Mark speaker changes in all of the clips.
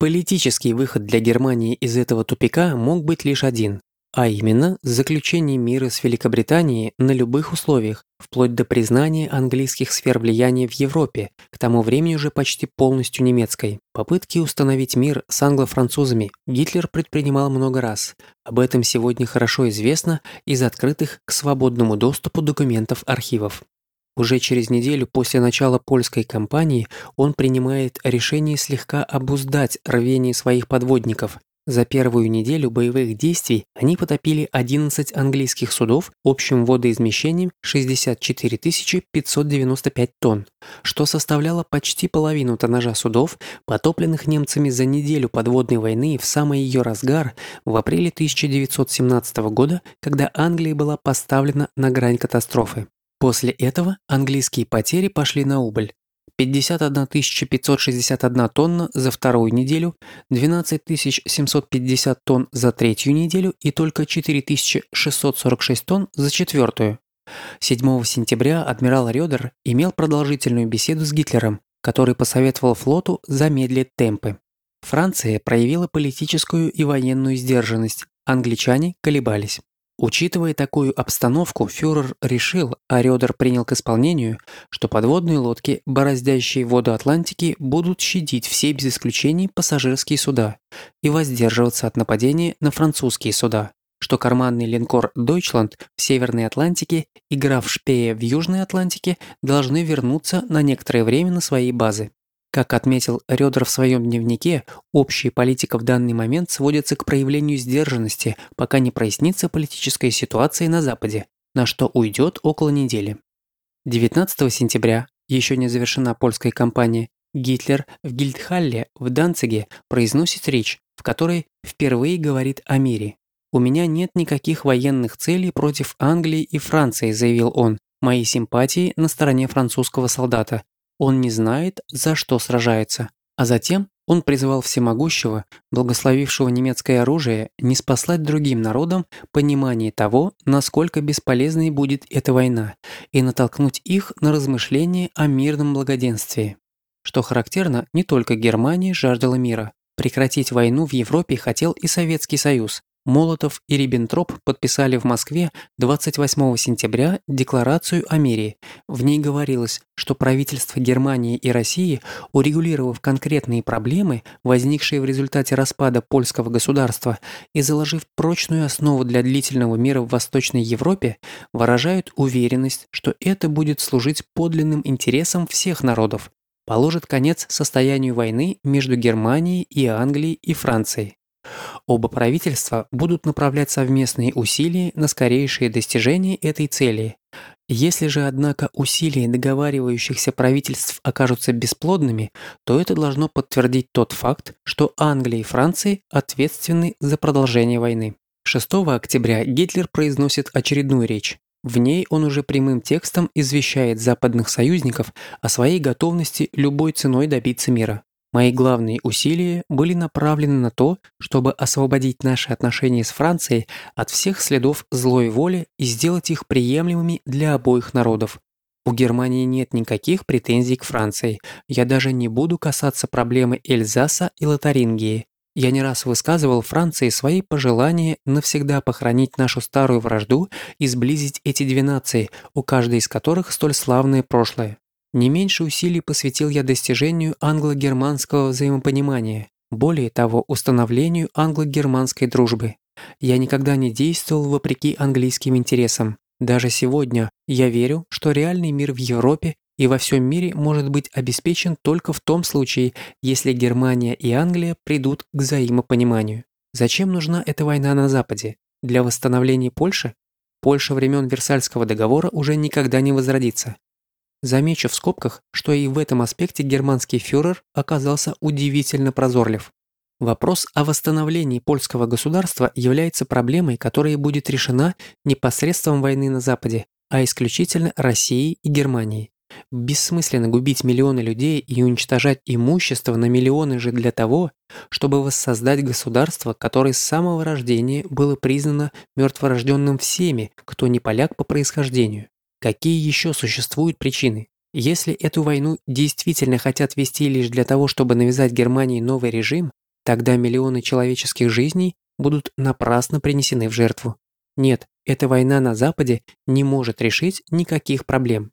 Speaker 1: Политический выход для Германии из этого тупика мог быть лишь один, а именно заключение мира с Великобританией на любых условиях, вплоть до признания английских сфер влияния в Европе, к тому времени уже почти полностью немецкой. Попытки установить мир с англо-французами Гитлер предпринимал много раз. Об этом сегодня хорошо известно из открытых к свободному доступу документов архивов. Уже через неделю после начала польской кампании он принимает решение слегка обуздать рвение своих подводников. За первую неделю боевых действий они потопили 11 английских судов общим водоизмещением 64 595 тонн, что составляло почти половину тоннажа судов, потопленных немцами за неделю подводной войны в самый ее разгар в апреле 1917 года, когда Англия была поставлена на грань катастрофы. После этого английские потери пошли на убыль. 51 561 тонна за вторую неделю, 12 750 тонн за третью неделю и только 4 646 тонн за четвертую. 7 сентября адмирал Рёдер имел продолжительную беседу с Гитлером, который посоветовал флоту замедлить темпы. Франция проявила политическую и военную сдержанность, англичане колебались. Учитывая такую обстановку, фюрер решил, а Рёдер принял к исполнению, что подводные лодки, бороздящие воду Атлантики, будут щадить все без исключений пассажирские суда и воздерживаться от нападения на французские суда, что карманный линкор «Дойчланд» в Северной Атлантике и граф Шпея в Южной Атлантике должны вернуться на некоторое время на свои базы. Как отметил Рёдер в своем дневнике, общая политика в данный момент сводится к проявлению сдержанности, пока не прояснится политическая ситуация на Западе, на что уйдет около недели. 19 сентября, еще не завершена польская кампания, Гитлер в Гильдхалле в Данциге произносит речь, в которой впервые говорит о мире. «У меня нет никаких военных целей против Англии и Франции», заявил он. «Мои симпатии на стороне французского солдата. Он не знает, за что сражается. А затем он призвал всемогущего, благословившего немецкое оружие, не спаслать другим народам понимание того, насколько бесполезной будет эта война, и натолкнуть их на размышления о мирном благоденствии. Что характерно, не только Германия жаждала мира. Прекратить войну в Европе хотел и Советский Союз, Молотов и Риббентроп подписали в Москве 28 сентября Декларацию о мире. В ней говорилось, что правительства Германии и России, урегулировав конкретные проблемы, возникшие в результате распада польского государства, и заложив прочную основу для длительного мира в Восточной Европе, выражают уверенность, что это будет служить подлинным интересам всех народов, положит конец состоянию войны между Германией и Англией и Францией. Оба правительства будут направлять совместные усилия на скорейшее достижение этой цели. Если же, однако, усилия договаривающихся правительств окажутся бесплодными, то это должно подтвердить тот факт, что Англия и Франция ответственны за продолжение войны. 6 октября Гитлер произносит очередную речь. В ней он уже прямым текстом извещает западных союзников о своей готовности любой ценой добиться мира. Мои главные усилия были направлены на то, чтобы освободить наши отношения с Францией от всех следов злой воли и сделать их приемлемыми для обоих народов. У Германии нет никаких претензий к Франции. Я даже не буду касаться проблемы Эльзаса и Лотарингии. Я не раз высказывал Франции свои пожелания навсегда похоронить нашу старую вражду и сблизить эти две нации, у каждой из которых столь славное прошлое. Не меньше усилий посвятил я достижению англо-германского взаимопонимания, более того, установлению англо-германской дружбы. Я никогда не действовал вопреки английским интересам. Даже сегодня я верю, что реальный мир в Европе и во всем мире может быть обеспечен только в том случае, если Германия и Англия придут к взаимопониманию. Зачем нужна эта война на Западе? Для восстановления Польши? Польша времен Версальского договора уже никогда не возродится. Замечу в скобках, что и в этом аспекте германский фюрер оказался удивительно прозорлив. Вопрос о восстановлении польского государства является проблемой, которая будет решена не посредством войны на Западе, а исключительно Россией и Германией. Бессмысленно губить миллионы людей и уничтожать имущество на миллионы же для того, чтобы воссоздать государство, которое с самого рождения было признано мертворожденным всеми, кто не поляк по происхождению. Какие еще существуют причины? Если эту войну действительно хотят вести лишь для того, чтобы навязать Германии новый режим, Тогда миллионы человеческих жизней будут напрасно принесены в жертву. Нет, эта война на Западе не может решить никаких проблем.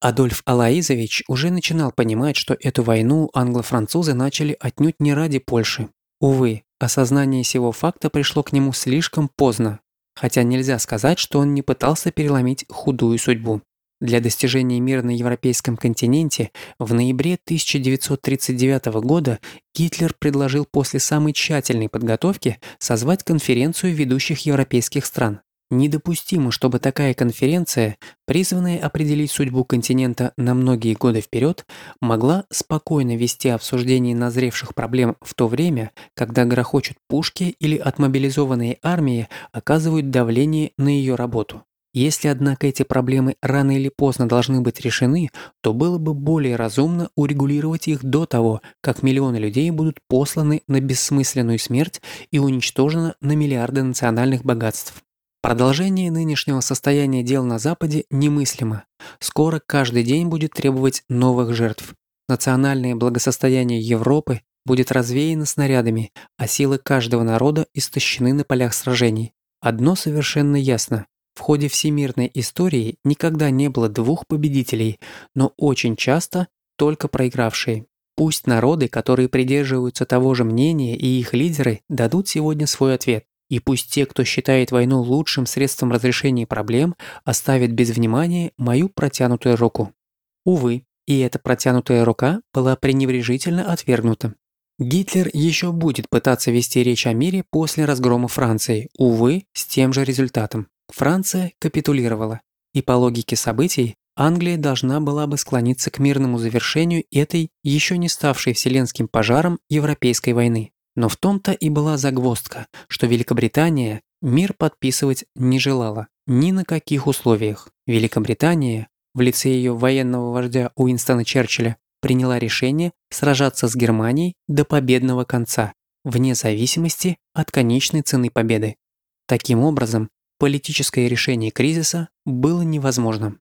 Speaker 1: Адольф Алаизович уже начинал понимать, что эту войну англо-французы начали отнюдь не ради Польши. Увы, осознание сего факта пришло к нему слишком поздно, хотя нельзя сказать, что он не пытался переломить худую судьбу. Для достижения мира на европейском континенте в ноябре 1939 года Гитлер предложил после самой тщательной подготовки созвать конференцию ведущих европейских стран. Недопустимо, чтобы такая конференция, призванная определить судьбу континента на многие годы вперед, могла спокойно вести обсуждение назревших проблем в то время, когда грохочут пушки или отмобилизованные армии оказывают давление на ее работу. Если, однако, эти проблемы рано или поздно должны быть решены, то было бы более разумно урегулировать их до того, как миллионы людей будут посланы на бессмысленную смерть и уничтожены на миллиарды национальных богатств. Продолжение нынешнего состояния дел на Западе немыслимо. Скоро каждый день будет требовать новых жертв. Национальное благосостояние Европы будет развеяно снарядами, а силы каждого народа истощены на полях сражений. Одно совершенно ясно. В ходе всемирной истории никогда не было двух победителей, но очень часто только проигравшие. Пусть народы, которые придерживаются того же мнения и их лидеры, дадут сегодня свой ответ. И пусть те, кто считает войну лучшим средством разрешения проблем, оставят без внимания мою протянутую руку. Увы, и эта протянутая рука была пренебрежительно отвергнута. Гитлер еще будет пытаться вести речь о мире после разгрома Франции, увы, с тем же результатом. Франция капитулировала, и по логике событий Англия должна была бы склониться к мирному завершению этой, еще не ставшей вселенским пожаром, Европейской войны. Но в том-то и была загвоздка, что Великобритания мир подписывать не желала ни на каких условиях. Великобритания, в лице ее военного вождя Уинстона Черчилля, приняла решение сражаться с Германией до победного конца, вне зависимости от конечной цены победы. Таким образом, политическое решение кризиса было невозможным.